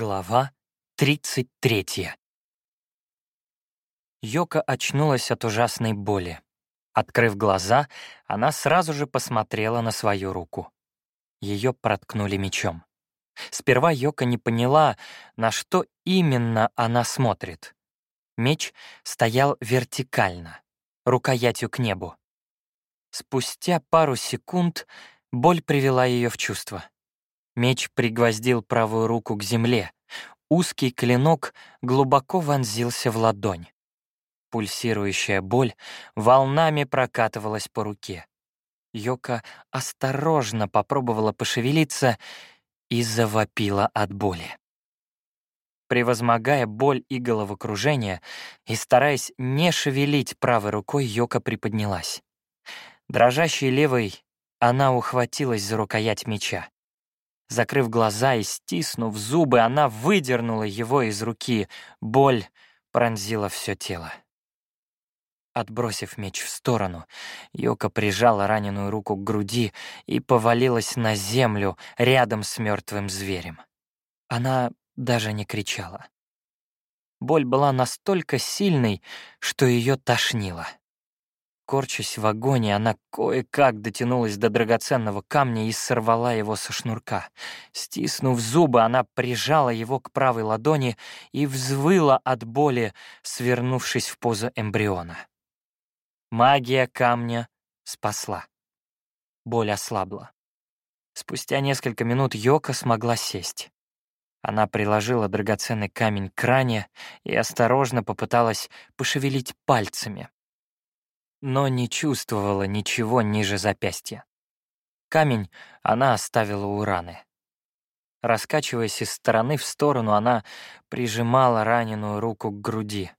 Глава 33 Йока очнулась от ужасной боли. Открыв глаза, она сразу же посмотрела на свою руку. Ее проткнули мечом. Сперва Йока не поняла, на что именно она смотрит. Меч стоял вертикально, рукоятью к небу. Спустя пару секунд боль привела ее в чувство. Меч пригвоздил правую руку к земле. Узкий клинок глубоко вонзился в ладонь. Пульсирующая боль волнами прокатывалась по руке. Йока осторожно попробовала пошевелиться и завопила от боли. Превозмогая боль и головокружение и стараясь не шевелить правой рукой, Йока приподнялась. Дрожащей левой она ухватилась за рукоять меча. Закрыв глаза и стиснув зубы, она выдернула его из руки. Боль пронзила все тело. Отбросив меч в сторону, Йока прижала раненую руку к груди и повалилась на землю рядом с мертвым зверем. Она даже не кричала. Боль была настолько сильной, что ее тошнило. Корчась в агонии, она кое-как дотянулась до драгоценного камня и сорвала его со шнурка. Стиснув зубы, она прижала его к правой ладони и взвыла от боли, свернувшись в позу эмбриона. Магия камня спасла. Боль ослабла. Спустя несколько минут Йока смогла сесть. Она приложила драгоценный камень к ране и осторожно попыталась пошевелить пальцами, но не чувствовала ничего ниже запястья. Камень она оставила у раны. Раскачиваясь из стороны в сторону, она прижимала раненую руку к груди.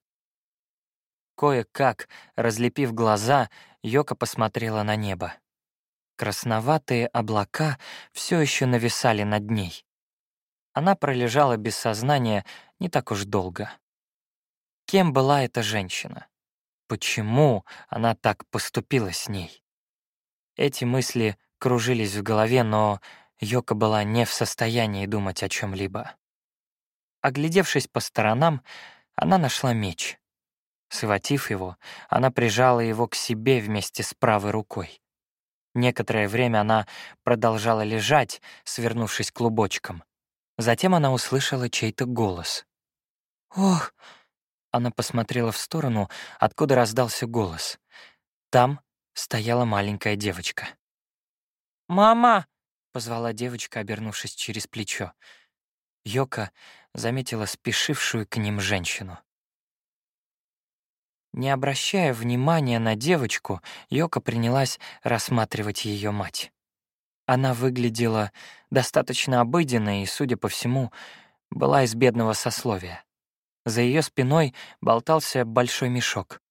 Кое-как, разлепив глаза, Йока посмотрела на небо. Красноватые облака все еще нависали над ней. Она пролежала без сознания не так уж долго. Кем была эта женщина? Почему она так поступила с ней. Эти мысли кружились в голове, но Йока была не в состоянии думать о чем либо Оглядевшись по сторонам, она нашла меч. Схватив его, она прижала его к себе вместе с правой рукой. Некоторое время она продолжала лежать, свернувшись клубочком. Затем она услышала чей-то голос. «Ох!» Она посмотрела в сторону, откуда раздался голос. Там стояла маленькая девочка. «Мама!» — позвала девочка, обернувшись через плечо. Йока заметила спешившую к ним женщину. Не обращая внимания на девочку, Йока принялась рассматривать ее мать. Она выглядела достаточно обыденной и, судя по всему, была из бедного сословия. За ее спиной болтался большой мешок.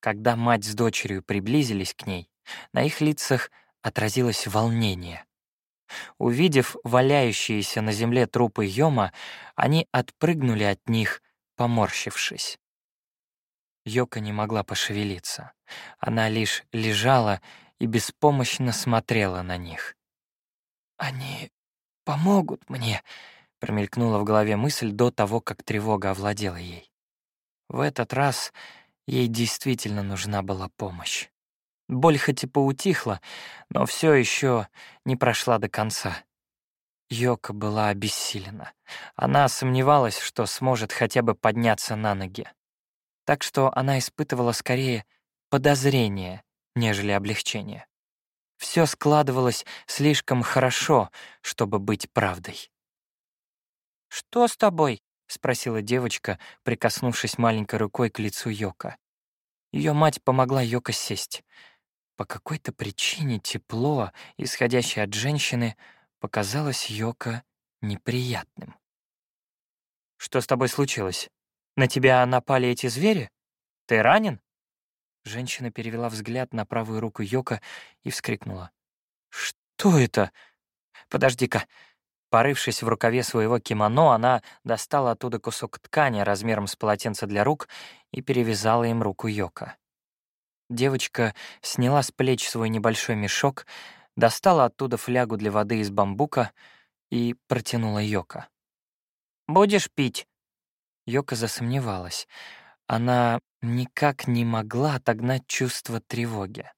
Когда мать с дочерью приблизились к ней, на их лицах отразилось волнение. Увидев валяющиеся на земле трупы Йома, они отпрыгнули от них, поморщившись. Йока не могла пошевелиться. Она лишь лежала и беспомощно смотрела на них. «Они помогут мне», Промелькнула в голове мысль до того, как тревога овладела ей. В этот раз ей действительно нужна была помощь. Боль хоть и поутихла, но все еще не прошла до конца. Йока была обессилена. Она сомневалась, что сможет хотя бы подняться на ноги. Так что она испытывала скорее подозрение, нежели облегчение. Все складывалось слишком хорошо, чтобы быть правдой. «Что с тобой?» — спросила девочка, прикоснувшись маленькой рукой к лицу Йока. Ее мать помогла Йока сесть. По какой-то причине тепло, исходящее от женщины, показалось Йока неприятным. «Что с тобой случилось? На тебя напали эти звери? Ты ранен?» Женщина перевела взгляд на правую руку Йока и вскрикнула. «Что это? Подожди-ка, Порывшись в рукаве своего кимоно, она достала оттуда кусок ткани размером с полотенце для рук и перевязала им руку Йока. Девочка сняла с плеч свой небольшой мешок, достала оттуда флягу для воды из бамбука и протянула Йока. будешь пить?» Йока засомневалась. Она никак не могла отогнать чувство тревоги.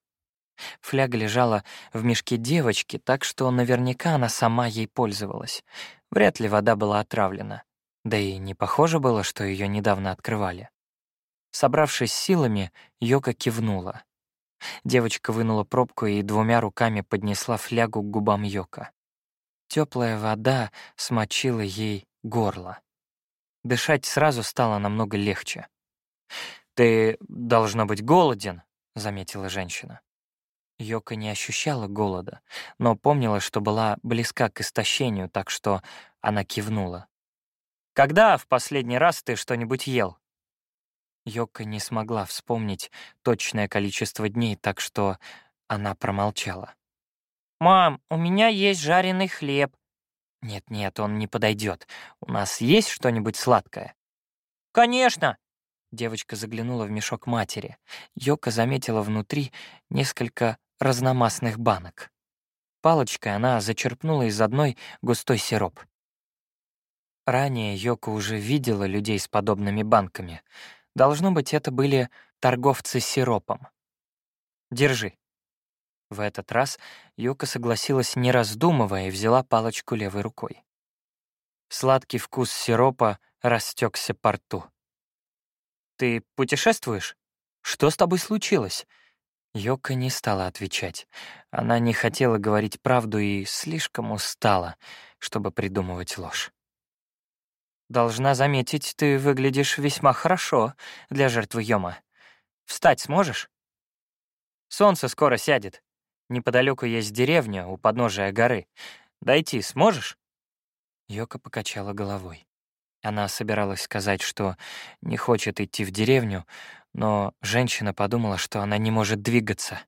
Фляга лежала в мешке девочки, так что наверняка она сама ей пользовалась. Вряд ли вода была отравлена. Да и не похоже было, что ее недавно открывали. Собравшись силами, Йока кивнула. Девочка вынула пробку и двумя руками поднесла флягу к губам Йока. Теплая вода смочила ей горло. Дышать сразу стало намного легче. «Ты, должно быть, голоден», — заметила женщина. Йока не ощущала голода, но помнила, что была близка к истощению, так что она кивнула. «Когда в последний раз ты что-нибудь ел?» Йока не смогла вспомнить точное количество дней, так что она промолчала. «Мам, у меня есть жареный хлеб». «Нет-нет, он не подойдет. У нас есть что-нибудь сладкое?» «Конечно!» Девочка заглянула в мешок матери. Йока заметила внутри несколько разномастных банок. Палочкой она зачерпнула из одной густой сироп. Ранее Йока уже видела людей с подобными банками. Должно быть, это были торговцы сиропом. «Держи». В этот раз Йока согласилась, не раздумывая, и взяла палочку левой рукой. Сладкий вкус сиропа растекся по рту. «Ты путешествуешь? Что с тобой случилось?» Йока не стала отвечать. Она не хотела говорить правду и слишком устала, чтобы придумывать ложь. «Должна заметить, ты выглядишь весьма хорошо для жертвы Йома. Встать сможешь?» «Солнце скоро сядет. Неподалеку есть деревня у подножия горы. Дойти сможешь?» Йока покачала головой. Она собиралась сказать, что не хочет идти в деревню, но женщина подумала, что она не может двигаться.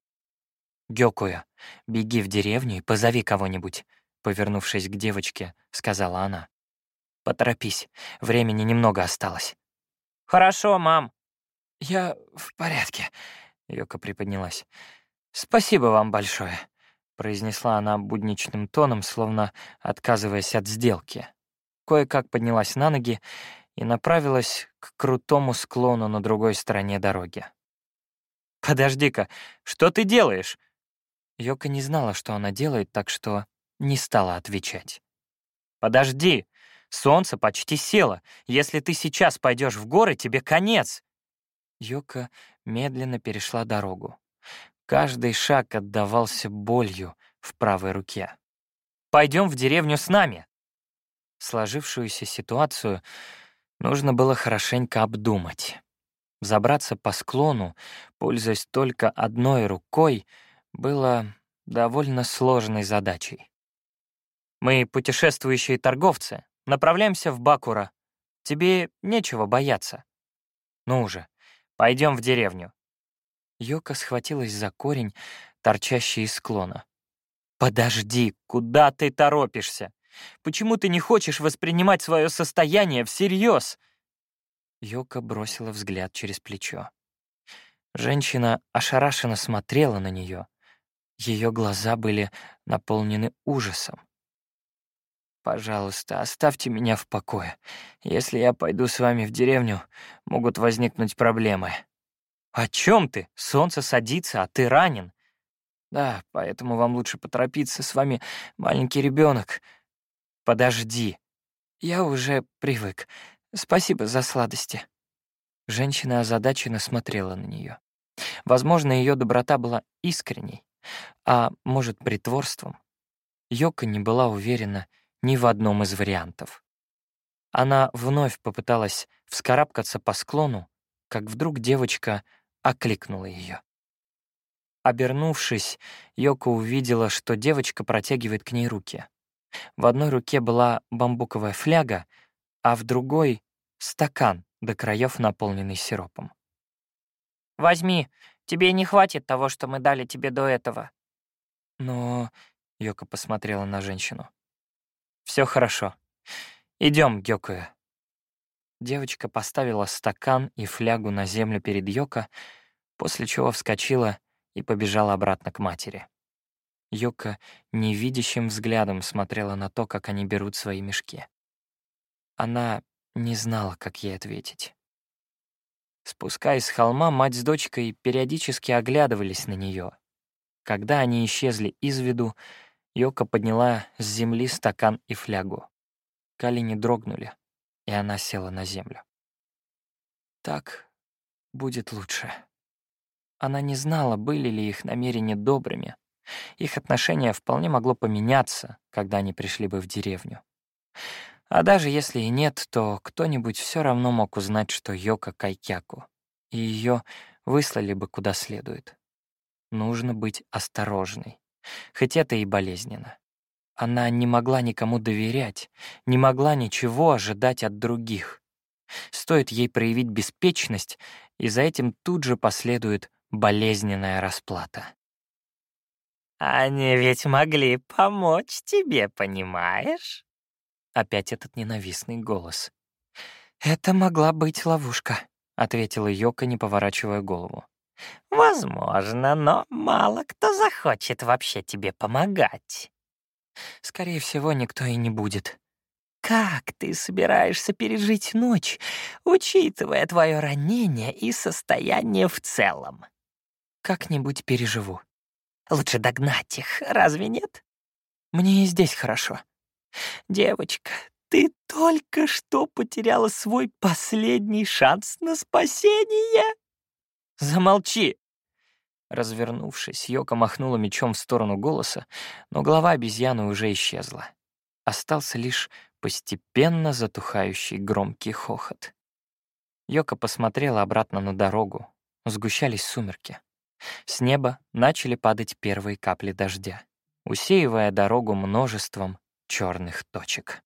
«Гёкуя, беги в деревню и позови кого-нибудь», — повернувшись к девочке, сказала она. «Поторопись, времени немного осталось». «Хорошо, мам». «Я в порядке», — Йока приподнялась. «Спасибо вам большое», — произнесла она будничным тоном, словно отказываясь от сделки кое-как поднялась на ноги и направилась к крутому склону на другой стороне дороги. «Подожди-ка, что ты делаешь?» Йока не знала, что она делает, так что не стала отвечать. «Подожди! Солнце почти село. Если ты сейчас пойдешь в горы, тебе конец!» Йока медленно перешла дорогу. Каждый шаг отдавался болью в правой руке. «Пойдем в деревню с нами!» Сложившуюся ситуацию нужно было хорошенько обдумать. Забраться по склону, пользуясь только одной рукой, было довольно сложной задачей. «Мы путешествующие торговцы, направляемся в Бакура. Тебе нечего бояться. Ну уже, пойдем в деревню». Йока схватилась за корень, торчащий из склона. «Подожди, куда ты торопишься? Почему ты не хочешь воспринимать свое состояние всерьез?» Йока бросила взгляд через плечо. Женщина ошарашенно смотрела на нее. Ее глаза были наполнены ужасом. «Пожалуйста, оставьте меня в покое. Если я пойду с вами в деревню, могут возникнуть проблемы». «О чем ты? Солнце садится, а ты ранен». «Да, поэтому вам лучше поторопиться. С вами маленький ребенок. «Подожди. Я уже привык. Спасибо за сладости». Женщина озадаченно смотрела на нее. Возможно, ее доброта была искренней, а может, притворством. Йока не была уверена ни в одном из вариантов. Она вновь попыталась вскарабкаться по склону, как вдруг девочка окликнула ее. Обернувшись, Йока увидела, что девочка протягивает к ней руки. В одной руке была бамбуковая фляга, а в другой — стакан, до краев наполненный сиропом. «Возьми, тебе не хватит того, что мы дали тебе до этого». «Но...» — Йока посмотрела на женщину. Все хорошо. Идем, Гёкуя». Девочка поставила стакан и флягу на землю перед Йоко, после чего вскочила и побежала обратно к матери. Юка невидящим взглядом смотрела на то, как они берут свои мешки. Она не знала, как ей ответить. Спускаясь с холма, мать с дочкой периодически оглядывались на нее. Когда они исчезли из виду, Йока подняла с земли стакан и флягу. Колени дрогнули, и она села на землю. Так будет лучше. Она не знала, были ли их намерения добрыми. Их отношение вполне могло поменяться, когда они пришли бы в деревню. А даже если и нет, то кто-нибудь все равно мог узнать, что Йока Кайкяку, и ее выслали бы куда следует. Нужно быть осторожной, хоть это и болезненно. Она не могла никому доверять, не могла ничего ожидать от других. Стоит ей проявить беспечность, и за этим тут же последует болезненная расплата. «Они ведь могли помочь тебе, понимаешь?» Опять этот ненавистный голос. «Это могла быть ловушка», — ответила Йока, не поворачивая голову. «Возможно, но мало кто захочет вообще тебе помогать». «Скорее всего, никто и не будет». «Как ты собираешься пережить ночь, учитывая твое ранение и состояние в целом?» «Как-нибудь переживу». «Лучше догнать их, разве нет?» «Мне и здесь хорошо», Девочка, ты только что потеряла свой последний шанс на спасение. Замолчи. Развернувшись, Йока махнула мечом в сторону голоса, но голова обезьяны уже исчезла. Остался лишь постепенно затухающий громкий хохот. Йока посмотрела обратно на дорогу. Сгущались сумерки. С неба начали падать первые капли дождя, усеивая дорогу множеством черных точек.